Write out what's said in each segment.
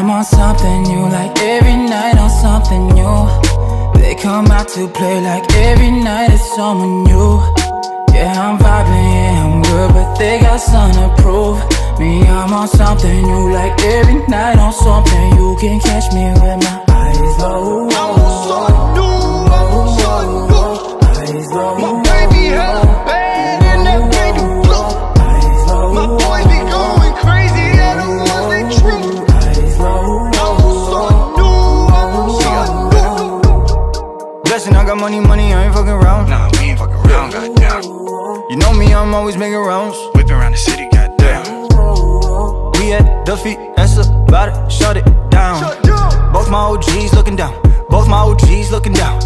on something new, like every night on something new. They come out to play like every night it's someone new. Yeah, I'm vibing, yeah, I'm good, but they got something to prove. Me, I'm on something new, like every night on something. You can catch me with my eyes low. Got money, money, I ain't fucking around. Nah, we ain't fucking around, goddamn. You know me, I'm always making rounds. Whipping around the city, goddamn. We at the feet, that's about it, shut it down. Both my OGs looking down, both my OGs looking down.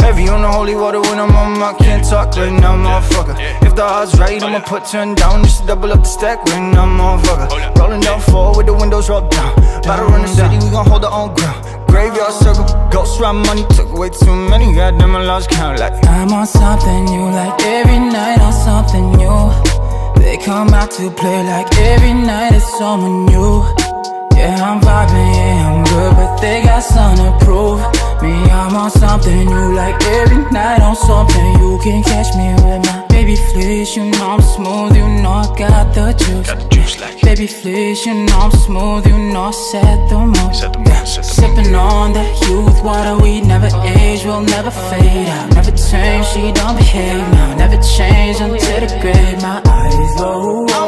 Heavy on the holy water when I'm on my can't talk right now, motherfucker. If the odds right, I'ma put 10 down, just double up the stack right now, motherfucker. Rolling down four with the windows rolled down. About to run the city, we gon' hold our own ground. Graveyard circle, ghost ride money, took away too many, goddamn, I lost count like. I'm on something new, like every night on something new. They come out to play like every night it's someone new. Yeah, I'm vibing, yeah, I'm good, but they got something to prove. Me, I'm on something new, like every night on something. You can catch me with my baby flesh, you know I'm smooth, you know I got the juice. Baby flesh, you know I'm smooth, you know I set the mood. Set the mood, set the mood. Sipping on that youth water, we never age, we'll never fade out. Never change, she don't behave now. Never change until the grave. My eyes low.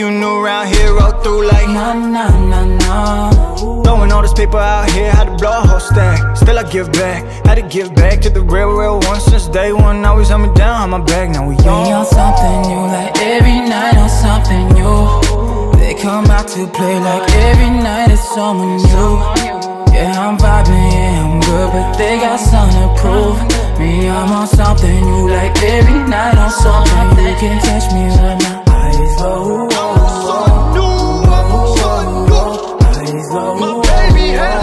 You new around here, roll through like. Na na na na. Throwing all this paper out here, had to blow a whole stack. Still I give back, had to give back to the real, real one since day one. Always held me down, on my back, now we We on. on something new, like every night on something new. They come out to play like every night it's someone new. Yeah, I'm vibing, yeah, I'm good, but they got something to prove. Me, I'm on something new, like every night on something. You can catch me Eyes low, My baby.